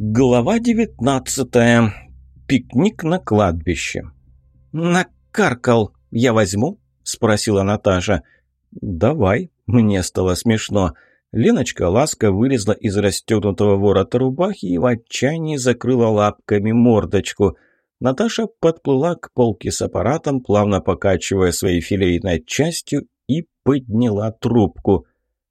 Глава девятнадцатая. Пикник на кладбище. «Накаркал. Я возьму?» – спросила Наташа. «Давай». Мне стало смешно. Леночка ласка вылезла из расстегнутого ворота рубахи и в отчаянии закрыла лапками мордочку. Наташа подплыла к полке с аппаратом, плавно покачивая своей филейной частью, и подняла трубку.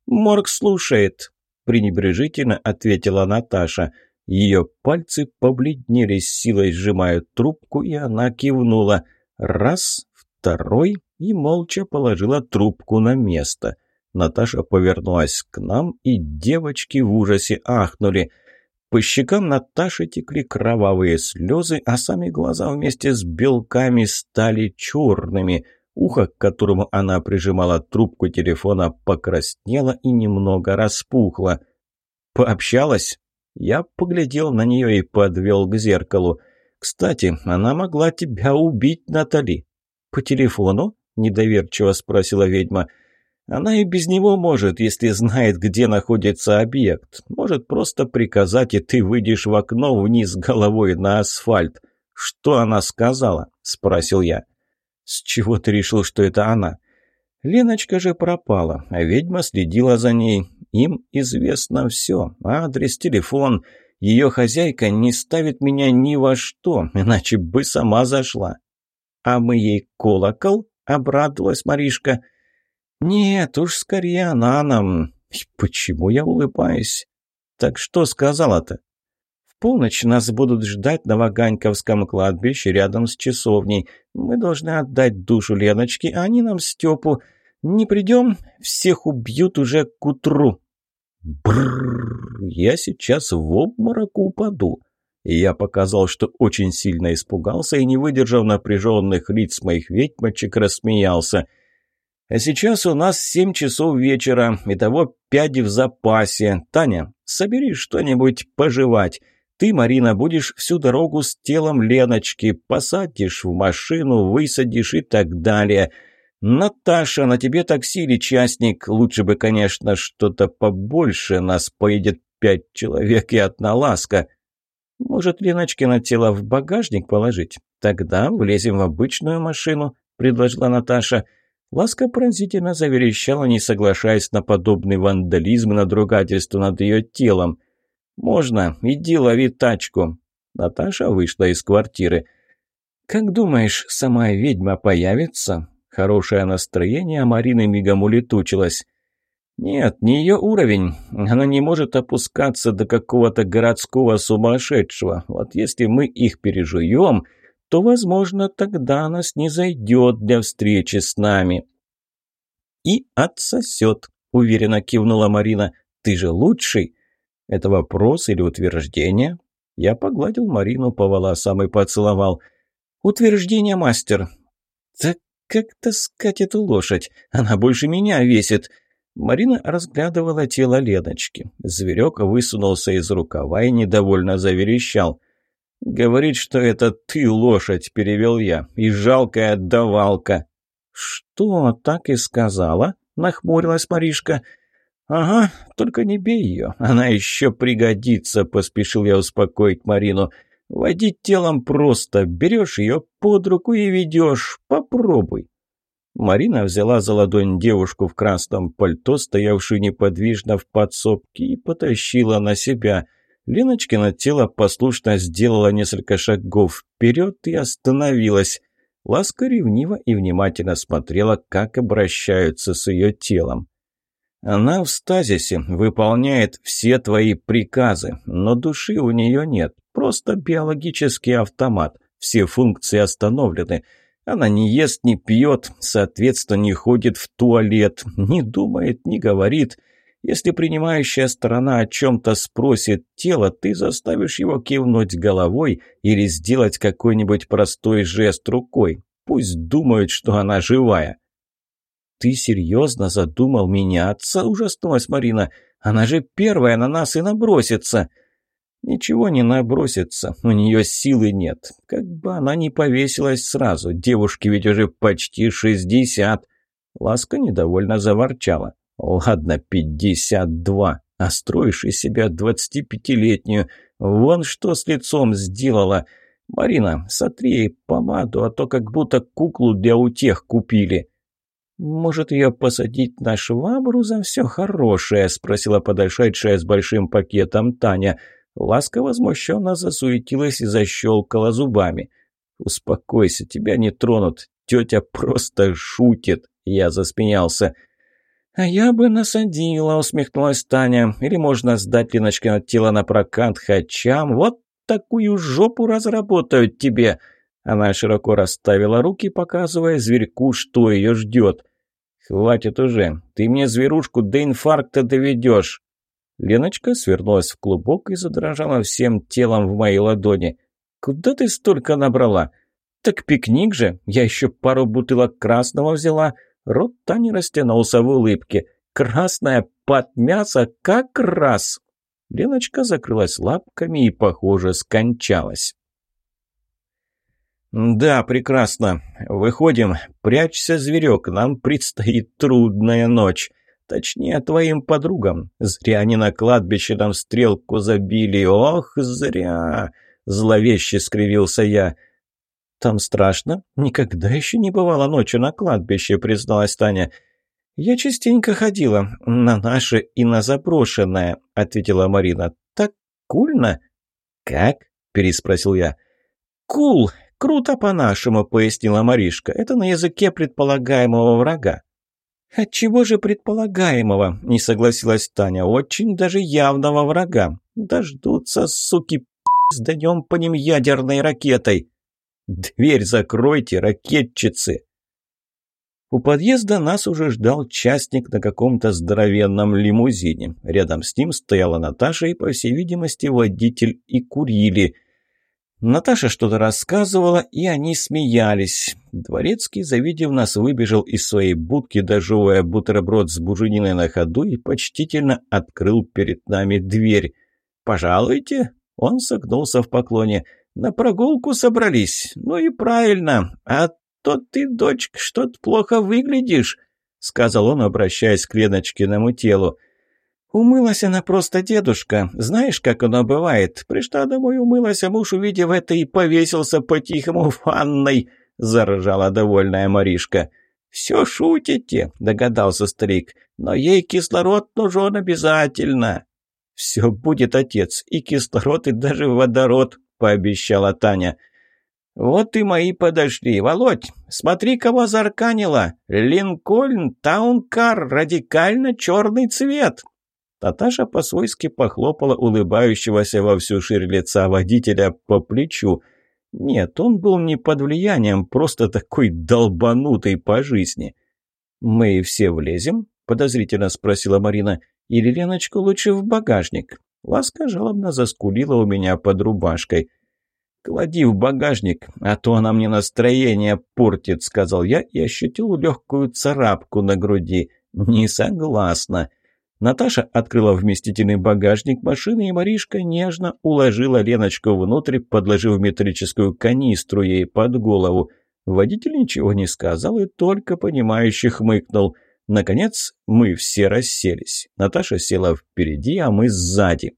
«Морг слушает», – пренебрежительно ответила Наташа – ее пальцы побледнели, с силой сжимая трубку, и она кивнула. Раз, второй, и молча положила трубку на место. Наташа повернулась к нам, и девочки в ужасе ахнули. По щекам Наташи текли кровавые слезы, а сами глаза вместе с белками стали черными. Ухо, к которому она прижимала трубку телефона, покраснело и немного распухло. «Пообщалась?» Я поглядел на нее и подвел к зеркалу. «Кстати, она могла тебя убить, Натали». «По телефону?» – недоверчиво спросила ведьма. «Она и без него может, если знает, где находится объект. Может просто приказать, и ты выйдешь в окно вниз головой на асфальт». «Что она сказала?» – спросил я. «С чего ты решил, что это она?» Леночка же пропала, а ведьма следила за ней. Им известно все. Адрес, телефон. Ее хозяйка не ставит меня ни во что, иначе бы сама зашла. А мы ей колокол? Обрадовалась Маришка. Нет, уж скорее она нам. Почему я улыбаюсь? Так что сказала-то? Полночь нас будут ждать на Ваганьковском кладбище рядом с часовней. Мы должны отдать душу Леночке, а они нам Степу. Не придем, всех убьют уже к утру. Бррр, я сейчас в обморок упаду. Я показал, что очень сильно испугался и, не выдержав напряженных лиц моих ведьмочек, рассмеялся. А сейчас у нас семь часов вечера, и того пять в запасе. Таня, собери что-нибудь пожевать. Ты, Марина, будешь всю дорогу с телом Леночки, посадишь в машину, высадишь и так далее. «Наташа, на тебе такси или частник? Лучше бы, конечно, что-то побольше. Нас поедет пять человек и одна ласка. Может, Леночкино тело в багажник положить? Тогда влезем в обычную машину», — предложила Наташа. Ласка пронзительно заверещала, не соглашаясь на подобный вандализм и надругательство над ее телом. «Можно, иди лови тачку». Наташа вышла из квартиры. «Как думаешь, сама ведьма появится?» Хорошее настроение Марины мигом улетучилось. «Нет, не ее уровень. Она не может опускаться до какого-то городского сумасшедшего. Вот если мы их пережуем, то, возможно, тогда она снизойдет для встречи с нами». «И отсосет», — уверенно кивнула Марина. «Ты же лучший». «Это вопрос или утверждение?» Я погладил Марину по волосам и поцеловал. «Утверждение, мастер». «Так как таскать эту лошадь? Она больше меня весит. Марина разглядывала тело Леночки. Зверек высунулся из рукава и недовольно заверещал. «Говорит, что это ты лошадь», — перевел я, — «и жалкая давалка». «Что, так и сказала?» — нахмурилась Маришка. «Ага, только не бей ее, она еще пригодится», — поспешил я успокоить Марину. Водить телом просто. Берешь ее под руку и ведешь. Попробуй. Марина взяла за ладонь девушку в красном пальто, стоявшую неподвижно в подсобке, и потащила на себя. Леночкино тело послушно сделала несколько шагов вперед и остановилась. Ласка ревниво и внимательно смотрела, как обращаются с ее телом. Она в стазисе, выполняет все твои приказы, но души у нее нет, просто биологический автомат, все функции остановлены. Она не ест, не пьет, соответственно, не ходит в туалет, не думает, не говорит. Если принимающая сторона о чем-то спросит тело, ты заставишь его кивнуть головой или сделать какой-нибудь простой жест рукой. Пусть думают, что она живая. «Ты серьезно задумал меняться?» – ужаснулась Марина. «Она же первая на нас и набросится!» «Ничего не набросится, у нее силы нет. Как бы она ни повесилась сразу, девушке ведь уже почти шестьдесят». Ласка недовольно заворчала. «Ладно, пятьдесят два, а строишь из себя двадцатипятилетнюю. Вон что с лицом сделала. Марина, сотри ей помаду, а то как будто куклу для утех купили». «Может, ее посадить на швабру за все хорошее?» – спросила подошедшая с большим пакетом Таня. Ласка возмущенно засуетилась и защелкала зубами. «Успокойся, тебя не тронут. Тетя просто шутит!» Я засмеялся. «А я бы насадила», — усмехнулась Таня. «Или можно сдать Леночкино тело на прокат хачам. Вот такую жопу разработают тебе!» Она широко расставила руки, показывая зверьку, что ее ждет. «Хватит уже. Ты мне зверушку до инфаркта доведешь!» Леночка свернулась в клубок и задрожала всем телом в моей ладони. «Куда ты столько набрала?» «Так пикник же! Я еще пару бутылок красного взяла!» Рот Тани растянулся в улыбке. «Красное под мясо как раз!» Леночка закрылась лапками и, похоже, скончалась. «Да, прекрасно. Выходим. Прячься, зверек, нам предстоит трудная ночь. Точнее, твоим подругам. Зря они на кладбище нам стрелку забили. Ох, зря!» Зловеще скривился я. «Там страшно? Никогда еще не бывало ночью на кладбище», — призналась Таня. «Я частенько ходила на наше и на заброшенное», — ответила Марина. «Так кульно». «Как?» — переспросил я. «Кул! Круто по-нашему», — пояснила Маришка. «Это на языке предполагаемого врага». «Отчего же предполагаемого?» – не согласилась Таня. «Очень даже явного врага. Дождутся, суки, сданем по ним ядерной ракетой». «Дверь закройте, ракетчицы!» У подъезда нас уже ждал частник на каком-то здоровенном лимузине. Рядом с ним стояла Наташа и, по всей видимости, водитель и курили – Наташа что-то рассказывала, и они смеялись. Дворецкий, завидев нас, выбежал из своей будки, дожевывая бутерброд с бужениной на ходу и почтительно открыл перед нами дверь. «Пожалуйте!» Он согнулся в поклоне. «На прогулку собрались? Ну и правильно. А то ты, дочка, что-то плохо выглядишь», — сказал он, обращаясь к Леночкиному телу. «Умылась она просто, дедушка. Знаешь, как оно бывает? Пришла домой, умылась, а муж, увидев это, и повесился по-тихому в ванной», — заржала довольная Маришка. «Все шутите», — догадался старик, — «но ей кислород нужен обязательно». «Все будет, отец, и кислород, и даже водород», — пообещала Таня. «Вот и мои подошли. Володь, смотри, кого зарканило. Линкольн Таункар, радикально черный цвет». Таташа по-свойски похлопала улыбающегося во всю ширь лица водителя по плечу. Нет, он был не под влиянием, просто такой долбанутый по жизни. «Мы все влезем?» – подозрительно спросила Марина. «Или Леночку лучше в багажник?» Ласка жалобно заскулила у меня под рубашкой. «Клади в багажник, а то она мне настроение портит», – сказал я и ощутил легкую царапку на груди. «Не согласна». Наташа открыла вместительный багажник машины, и Маришка нежно уложила Леночку внутрь, подложив металлическую канистру ей под голову. Водитель ничего не сказал и только понимающе хмыкнул. Наконец мы все расселись. Наташа села впереди, а мы сзади.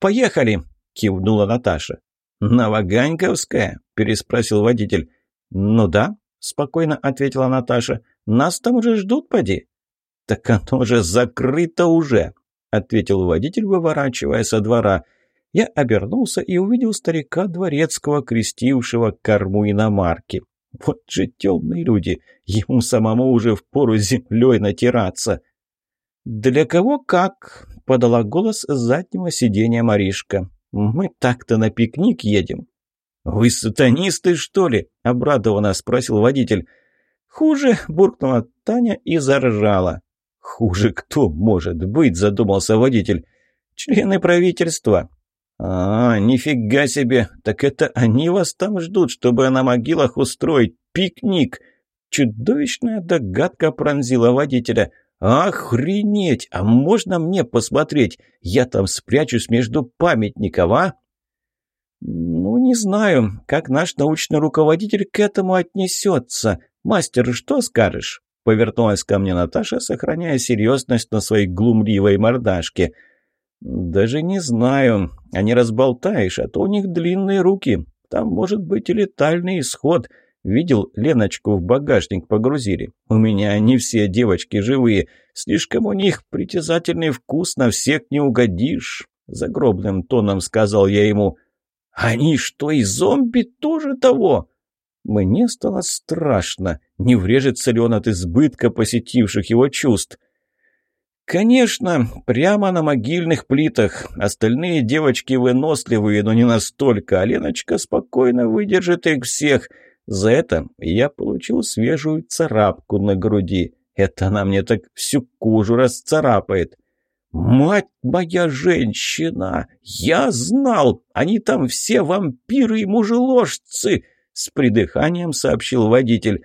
«Поехали!» – кивнула Наташа. «Новоганьковская?» – переспросил водитель. «Ну да», – спокойно ответила Наташа. «Нас там уже ждут, поди». «Так оно же закрыто уже!» — ответил водитель, выворачивая со двора. Я обернулся и увидел старика дворецкого, крестившего корму иномарки. Вот же темные люди, ему самому уже впору землей натираться. «Для кого как?» — подала голос с заднего сиденья Маришка. «Мы так-то на пикник едем». «Вы сатанисты, что ли?» — обрадованно спросил водитель. «Хуже», — буркнула Таня и заржала. «Хуже кто может быть?» – задумался водитель. «Члены правительства». «А, нифига себе! Так это они вас там ждут, чтобы на могилах устроить пикник!» Чудовищная догадка пронзила водителя. «Охренеть! А можно мне посмотреть? Я там спрячусь между памятников, а?» «Ну, не знаю, как наш научный руководитель к этому отнесется. Мастер, что скажешь?» Повернулась ко мне Наташа, сохраняя серьезность на своей глумливой мордашке. Даже не знаю. А не разболтаешь, а то у них длинные руки. Там может быть и летальный исход. Видел, Леночку в багажник погрузили. У меня они все девочки живые. Слишком у них притязательный вкус, на всех не угодишь. Загробным тоном сказал я ему. Они что, и зомби тоже того? Мне стало страшно, не врежется ли он от избытка посетивших его чувств. «Конечно, прямо на могильных плитах. Остальные девочки выносливые, но не настолько. А Леночка спокойно выдержит их всех. За это я получил свежую царапку на груди. Это она мне так всю кожу расцарапает». «Мать моя женщина! Я знал! Они там все вампиры и мужеложцы!» С придыханием сообщил водитель.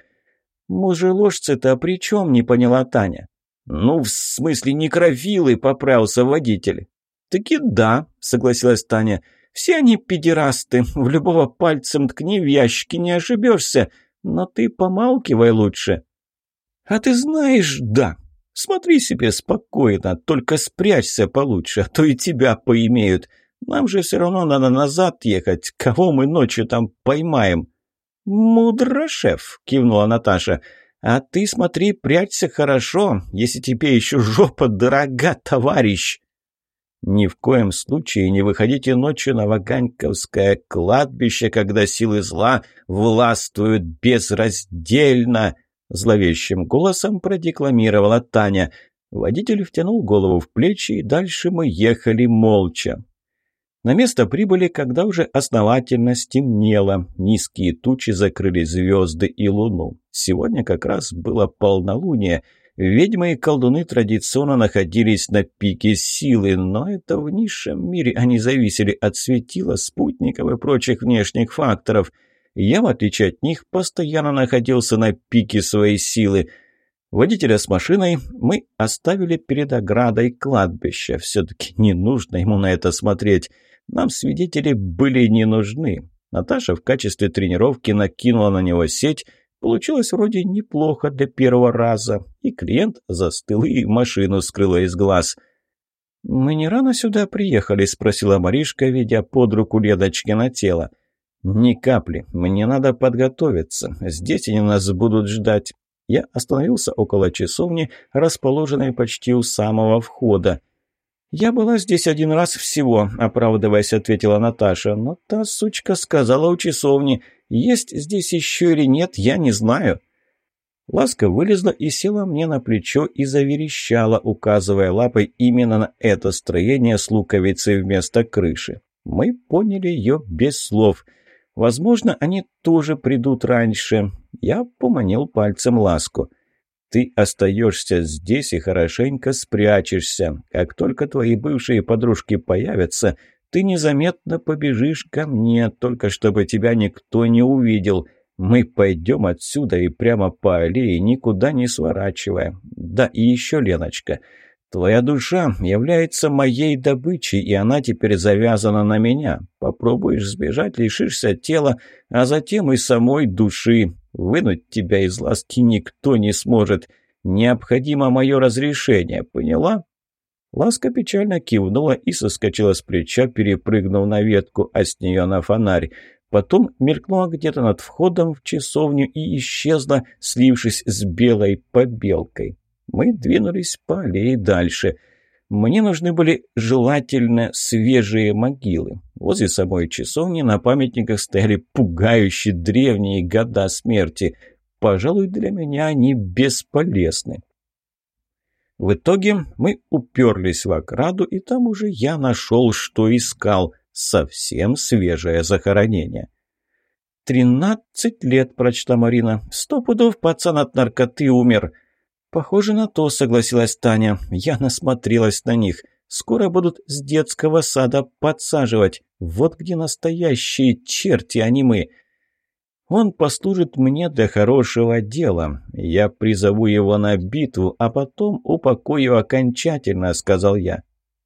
«Мужеложцы-то при чем?» — не поняла Таня. «Ну, в смысле, некрофилы», — поправился водитель. «Таки да», — согласилась Таня. «Все они педерасты. В любого пальцем ткни, в ящике не ошибешься. Но ты помалкивай лучше». «А ты знаешь, да. Смотри себе спокойно, только спрячься получше, а то и тебя поимеют. Нам же все равно надо назад ехать. Кого мы ночью там поймаем?» «Мудро, шеф», — кивнула Наташа. «А ты смотри, прячься хорошо, если тебе еще жопа дорога, товарищ!» «Ни в коем случае не выходите ночью на Ваганьковское кладбище, когда силы зла властвуют безраздельно!» Зловещим голосом продекламировала Таня. Водитель втянул голову в плечи, и дальше мы ехали молча. На место прибыли, когда уже основательно стемнело. Низкие тучи закрыли звезды и луну. Сегодня как раз было полнолуние. Ведьмы и колдуны традиционно находились на пике силы, но это в низшем мире они зависели от светила, спутников и прочих внешних факторов. Я, в отличие от них, постоянно находился на пике своей силы. Водителя с машиной мы оставили перед оградой кладбища. Все-таки не нужно ему на это смотреть. Нам свидетели были не нужны. Наташа в качестве тренировки накинула на него сеть. Получилось вроде неплохо для первого раза. И клиент застыл, и машину скрыла из глаз. «Мы не рано сюда приехали?» – спросила Маришка, ведя под руку Ледочки на тело. «Ни капли. Мне надо подготовиться. Здесь они нас будут ждать». Я остановился около часовни, расположенной почти у самого входа. «Я была здесь один раз всего», — оправдываясь, ответила Наташа. «Но та сучка сказала у часовни. Есть здесь еще или нет, я не знаю». Ласка вылезла и села мне на плечо и заверещала, указывая лапой именно на это строение с луковицей вместо крыши. Мы поняли ее без слов. Возможно, они тоже придут раньше. Я поманил пальцем Ласку. Ты остаешься здесь и хорошенько спрячешься. Как только твои бывшие подружки появятся, ты незаметно побежишь ко мне, только чтобы тебя никто не увидел. Мы пойдем отсюда и прямо по аллее, никуда не сворачивая. Да, и еще, Леночка, твоя душа является моей добычей, и она теперь завязана на меня. Попробуешь сбежать, лишишься тела, а затем и самой души. Вынуть тебя из ласки никто не сможет. Необходимо мое разрешение, поняла?» Ласка печально кивнула и соскочила с плеча, перепрыгнув на ветку, а с нее на фонарь. Потом мелькнула где-то над входом в часовню и исчезла, слившись с белой побелкой. Мы двинулись по аллее дальше — мне нужны были желательно свежие могилы. Возле самой часовни на памятниках стояли пугающие древние года смерти. Пожалуй, для меня они бесполезны. В итоге мы уперлись в ограду, и там уже я нашел, что искал. Совсем свежее захоронение. «Тринадцать лет», — прочла Марина. «Сто пудов пацан от наркоты умер». «Похоже на то», — согласилась Таня. «Я насмотрелась на них. Скоро будут с детского сада подсаживать. Вот где настоящие черти, а мы. Он послужит мне для хорошего дела. Я призову его на битву, а потом упокою окончательно», — сказал я.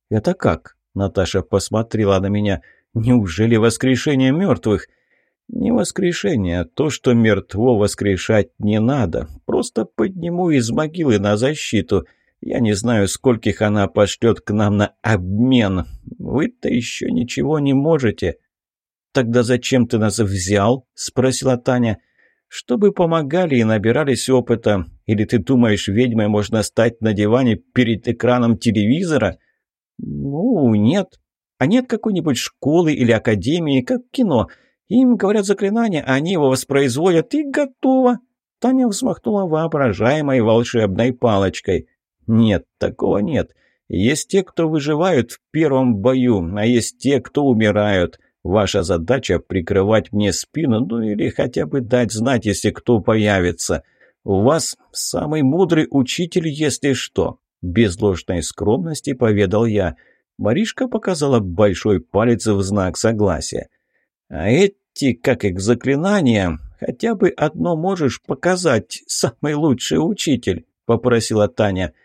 «Это как?» — Наташа посмотрела на меня. «Неужели воскрешение мертвых?» Не воскрешение, а то, что мертво воскрешать не надо. Просто подниму из могилы на защиту. Я не знаю, скольких она пошлет к нам на обмен. Вы-то еще ничего не можете». «Тогда зачем ты нас взял?» – спросила Таня. «Чтобы помогали и набирались опыта. Или ты думаешь, ведьмой можно стать на диване перед экраном телевизора?» «Ну, нет. А нет какой-нибудь школы или академии, как кино. Им говорят заклинания, они его воспроизводят, и готово». Таня взмахнула воображаемой волшебной палочкой. «Нет, такого нет. Есть те, кто выживают в первом бою, а есть те, кто умирают. Ваша задача – прикрывать мне спину, ну или хотя бы дать знать, если кто появится. У вас самый мудрый учитель, если что». Без ложной скромности поведал я. Маришка показала большой палец в знак согласия. «А эти, как их заклинания, хотя бы одно можешь показать, самый лучший учитель», – попросила Таня. –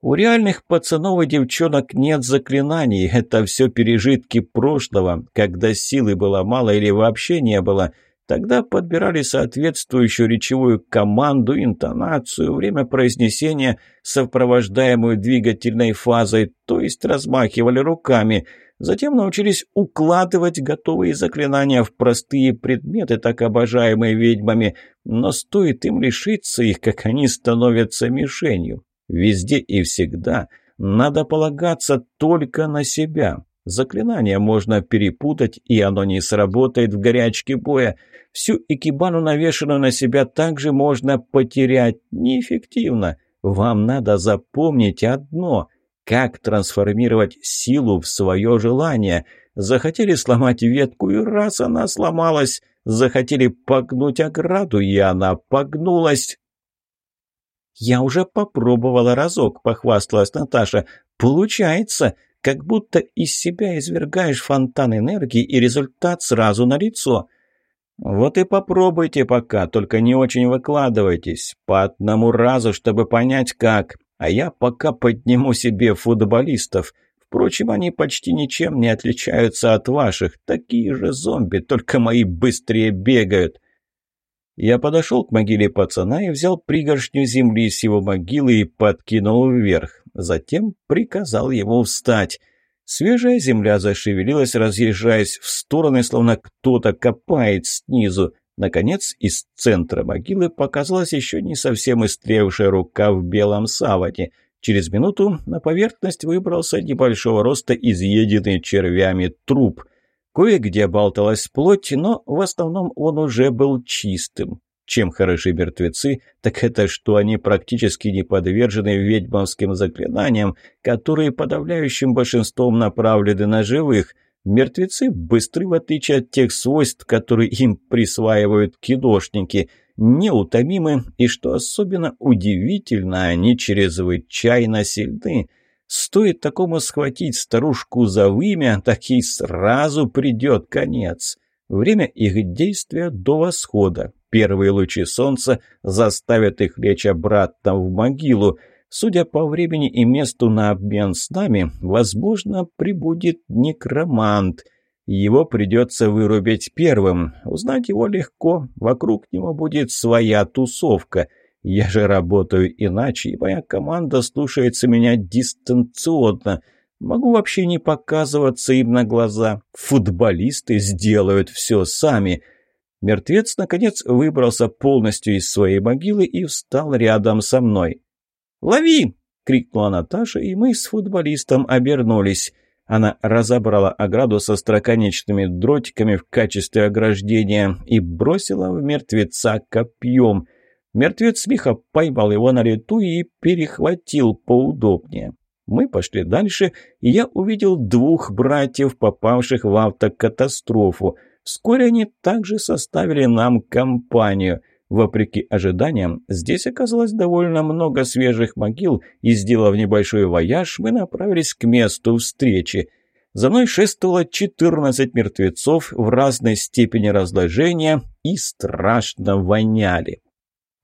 у реальных пацанов и девчонок нет заклинаний, это все пережитки прошлого, когда силы было мало или вообще не было. Тогда подбирали соответствующую речевую команду, интонацию, время произнесения, сопровождаемую двигательной фазой, то есть размахивали руками. Затем научились укладывать готовые заклинания в простые предметы, так обожаемые ведьмами, но стоит им лишиться их, как они становятся мишенью. Везде и всегда надо полагаться только на себя. Заклинание можно перепутать, и оно не сработает в горячке боя. Всю экибану, навешенную на себя, также можно потерять неэффективно. Вам надо запомнить одно – как трансформировать силу в свое желание. Захотели сломать ветку, и раз она сломалась. Захотели погнуть ограду, и она погнулась. «Я уже попробовала разок», — похвасталась Наташа. «Получается, как будто из себя извергаешь фонтан энергии, и результат сразу налицо». «Вот и попробуйте пока, только не очень выкладывайтесь. По одному разу, чтобы понять как. А я пока подниму себе футболистов. Впрочем, они почти ничем не отличаются от ваших. Такие же зомби, только мои быстрее бегают». Я подошел к могиле пацана и взял пригоршню земли с его могилы и подкинул вверх. Затем приказал ему встать. Свежая земля зашевелилась, разъезжаясь в стороны, словно кто-то копает снизу. Наконец, из центра могилы показалась еще не совсем истлевшая рука в белом саване. Через минуту на поверхность выбрался небольшого роста изъеденный червями труп – Кое-где болталась плоть, но в основном он уже был чистым. Чем хороши мертвецы, так это что они практически не подвержены ведьмовским заклинаниям, которые подавляющим большинством направлены на живых. Мертвецы быстры, в отличие от тех свойств, которые им присваивают киношники, неутомимы и, что особенно удивительно, они чрезвычайно сильны – Стоит такому схватить старушку за вымя, так ей сразу придет конец. Время их действия до восхода. Первые лучи солнца заставят их лечь обратно в могилу. Судя по времени и месту на обмен с нами, возможно, прибудет некромант. Его придется вырубить первым. Узнать его легко, вокруг него будет своя тусовка. Я же работаю иначе, и моя команда слушается меня дистанционно. Могу вообще не показываться им на глаза. Футболисты сделают все сами. Мертвец, наконец, выбрался полностью из своей могилы и встал рядом со мной. «Лови!» — крикнула Наташа, и мы с футболистом обернулись. Она разобрала ограду со строконечными дротиками в качестве ограждения и бросила в мертвеца копьем — Мертвец лихо поймал его на лету и перехватил поудобнее. Мы пошли дальше, и я увидел двух братьев, попавших в автокатастрофу. Вскоре они также составили нам компанию. Вопреки ожиданиям, здесь оказалось довольно много свежих могил, и, сделав небольшой вояж, мы направились к месту встречи. За мной шествовало 14 мертвецов в разной степени разложения и страшно воняли.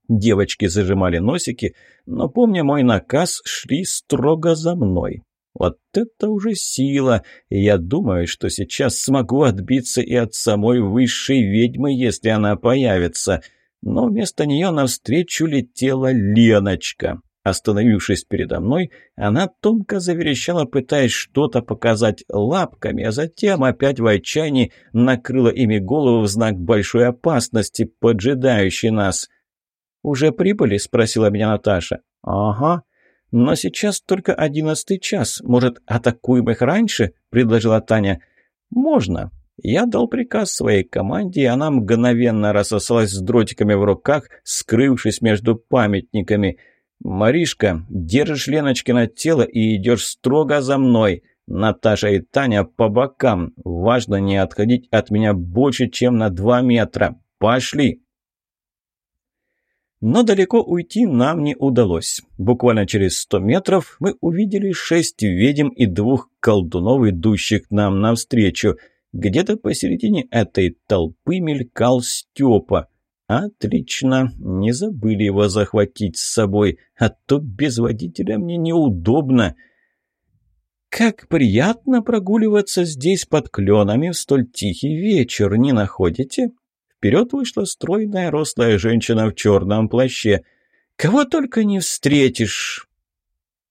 Девочки зажимали носики, но, помня мой наказ, шли строго за мной. Вот это уже сила! я думаю, что сейчас смогу отбиться и от самой высшей ведьмы, если она появится. Но вместо нее навстречу летела Леночка. Остановившись передо мной, она тонко заверещала, пытаясь что-то показать лапками, а затем опять в отчаянии накрыла ими голову в знак большой опасности, поджидающей нас. «Уже прибыли?» – спросила меня Наташа. «Ага. Но сейчас только одиннадцатый час. Может, атакуем их раньше?» – предложила Таня. «Можно. Я дал приказ своей команде, и она мгновенно рассосалась с дротиками в руках, скрывшись между памятниками. «Маришка, держишь Леночкино тело и идешь строго за мной. Наташа и Таня по бокам. Важно не отходить от меня больше, чем на два метра. Пошли!» Но далеко уйти нам не удалось. Буквально через сто метров мы увидели шесть ведьм и двух колдунов, идущих нам навстречу – где-то посередине этой толпы мелькал Степа. Отлично, не забыли его захватить с собой, а то без водителя мне неудобно. Как приятно прогуливаться здесь под кленами в столь тихий вечер, не находите? Вперед вышла стройная рослая женщина в черном плаще. Кого только не встретишь.